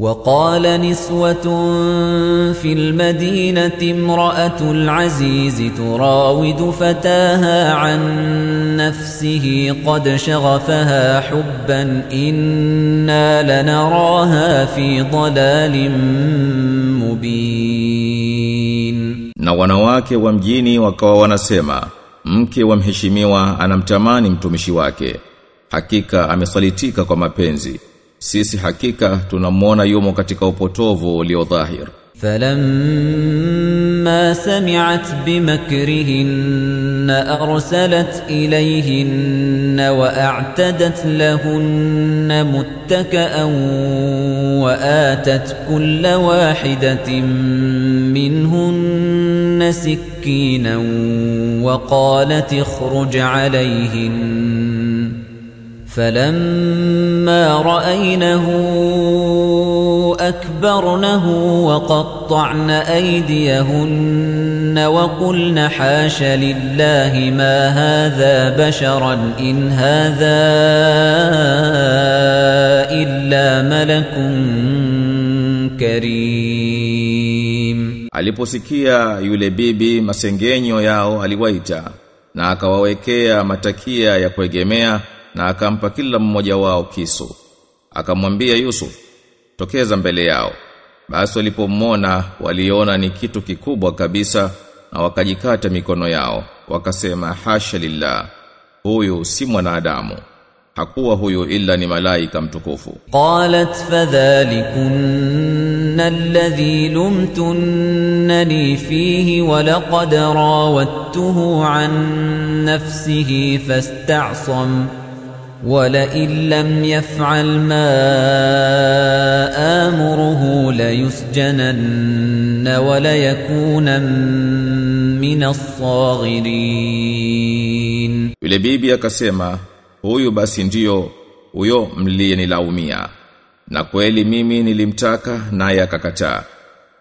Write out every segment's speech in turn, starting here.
وقال نسوة في المدينة امرأة العزيز تراود فتاها عن نفسه قد شغفها حبا إنا لنراها في ضلال مبين Na wanawake wa mjini wakawa wanasema, mke wa mheshimiwa anamtamani mtumishi wake. Hakika amesalitika kwa mapenzi. Sisi hakika tunamwona yumo katika upotovu ulio dhahir. فلما سمعت بمكرهن أرسلت إليهن وأعتدت لهن متكأ وآتت كل واحدة منهن سكينا وقالت اخرج عليهن فلما رأينه أكبرنه وقطعن أيديهن وقلن حاش لله ما هذا بشرا إن هذا إلا ملك كريم. أليبوسكيا يلبيبي مسنجينيو ياو أليويتا ناكا ووكيا متكيا يكوغيميا na akampa kila mmoja wao kisu. Akamwambia Yusuf, "Tokeza mbele yao." Basi walipomona waliona ni kitu kikubwa kabisa na wakajikata mikono yao, wakasema hasha lillah. Huyu si mwanadamu. Hakuwa huyu ila ni malaika mtukufu. Qalat fadhalikunna alladhi lumtunnani fihi wa laqad rawattuhu an nafsihi fasta'sama ولئن لم يفعل ما آمره ليسجنن وليكون من الصاغرين Yule bibi akasema, huyu basi ndiyo huyo mliyenilaumia. Na kweli mimi nilimtaka naye akakataa.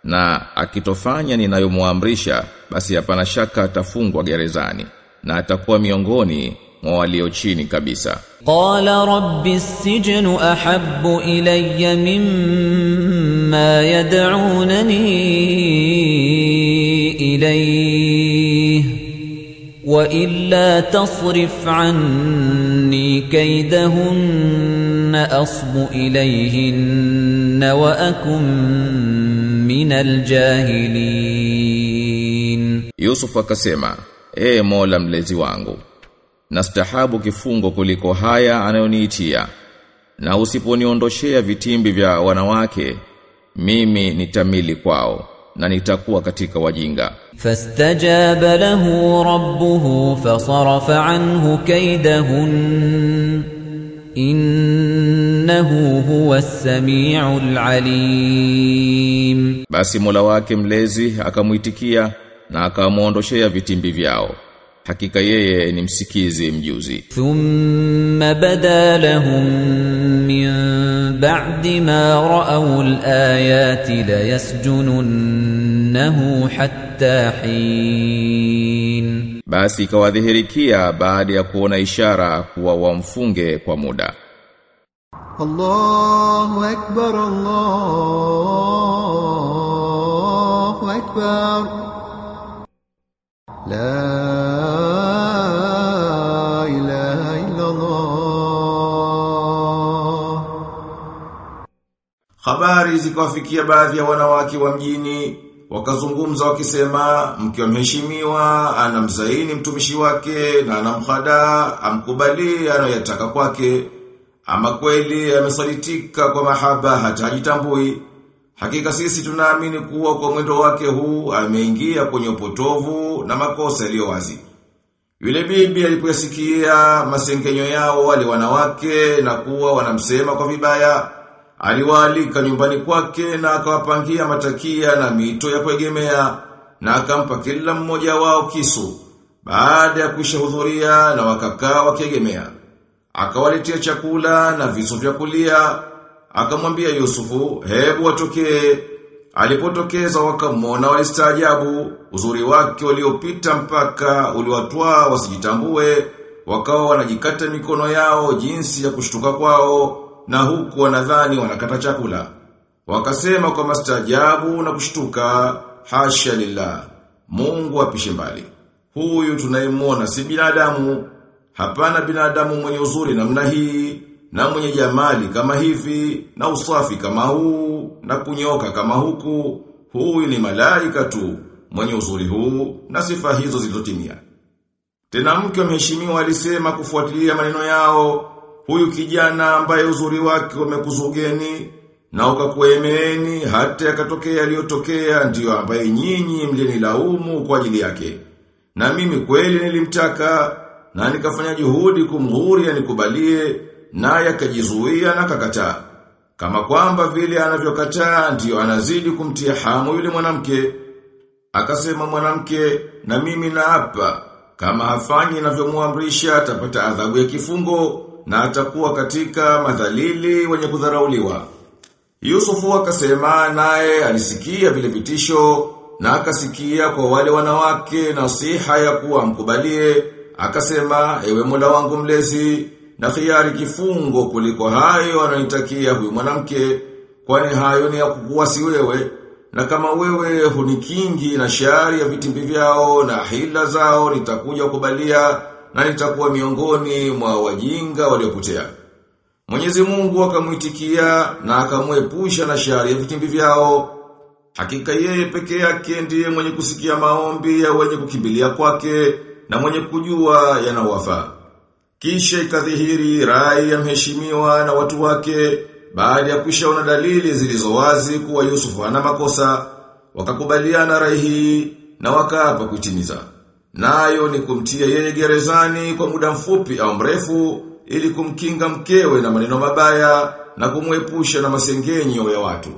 Na akitofanya ninayomuamrisha basi hapana shaka atafungwa gerezani na atakuwa miongoni mwa walio chini kabisa. قال رب السجن أحب إلي مما يدعونني إليه وإلا تصرف عني كيدهن أصب إليهن وأكن من الجاهلين Yusuf akasema, "Ee Mola mlezi wangu, nastahabu kifungo kuliko haya anayoniitia. Na usiponiondoshea vitimbi vya wanawake mimi nitamili kwao na nitakuwa katika wajinga. Fastajaba lahu rabbuhu fasarafa anhu kaidahun innahu huwa samiu alim. Basi Mola wake mlezi akamuitikia na akamuondoshea vitimbi vyao hakika yeye ni msikizi mjuzi. Thumma bada min ba'di ma ra'aw al-ayati la yasjununnahu hatta hin. Basi ikawadhihirikia baada ya kuona ishara kuwa wamfunge kwa muda. Allahu akbar Allahu akbar. La Habari zikawafikia baadhi ya wanawake wa mjini wakazungumza wakisema mke wa mheshimiwa anamzaini mtumishi wake na anamhada amkubali anayotaka kwake. Ama kweli amesalitika kwa mahaba hata hajitambui. Hakika sisi tunaamini kuwa kwa mwendo wake huu ameingia kwenye upotovu na makosa yaliyo wazi. Yule bibi alipoyasikia masengenyo yao wale wanawake na kuwa wanamsema kwa vibaya, aliwaalika nyumbani kwake na akawapangia matakia na mito ya kuegemea na akampa kila mmoja wao kisu. Baada ya kushahudhuria na wakakaa wakiegemea. Akawaletea chakula na visu vya kulia. Akamwambia Yusufu, hebu watokee. Alipotokeza wakamwona walistaajabu, uzuri wake uliopita mpaka uliwatwaa wasijitambue, wakawa wanajikata mikono yao jinsi ya kushtuka kwao, na huku wanadhani wanakata chakula. Wakasema kwa mastajabu na kushtuka, hasha lillah. Mungu apishe mbali. Huyu tunayemwona si binadamu. Hapana binadamu mwenye uzuri namna hii, na mwenye jamali kama hivi, na usafi kama huu, na kunyoka kama huku. Huyu ni malaika tu, mwenye uzuri huu, na sifa hizo zilizotimia. Tena mke mheshimiwa alisema kufuatilia maneno yao, huyu kijana ambaye uzuri wake umekuzugeni na ukakuemeeni hata yakatokea yaliyotokea ndiyo ambaye nyinyi mlinilaumu kwa ajili yake. Na mimi kweli nilimtaka na nikafanya juhudi kumghuri anikubalie naye akajizuia na kakataa. Kama kwamba vile anavyokataa ndiyo anazidi kumtia hamu yule mwanamke. Akasema mwanamke na mimi naapa kama hafanyi inavyomwamrisha atapata adhabu ya kifungo na atakuwa katika madhalili wenye kudharauliwa. Yusufu akasema naye alisikia vile vitisho na akasikia kwa wale wanawake nasiha ya kuwa mkubalie akasema ewe Mola wangu mlezi na khiari kifungo kuliko hayo ananitakia huyu mwanamke kwani hayo ni ya kukuwasi wewe na kama wewe hunikingi na shari ya vitimbi vyao na hila zao nitakuja kubalia na nitakuwa miongoni mwa wajinga waliopotea. Mwenyezi Mungu akamuitikia na akamwepusha na shari ya vitimbi vyao. Hakika yeye peke yake ndiye mwenye kusikia maombi ya wenye kukimbilia kwake na mwenye kujua yanawafaa. Kisha ikadhihiri rai ya mheshimiwa na watu wake baada ya kushaona dalili zilizowazi kuwa Yusufu ana makosa, wakakubaliana rai hii na wakaapa kuitimiza. Nayo ni kumtia yeye gerezani kwa muda mfupi au mrefu ili kumkinga mkewe na maneno mabaya na kumwepusha na masengenyo ya watu.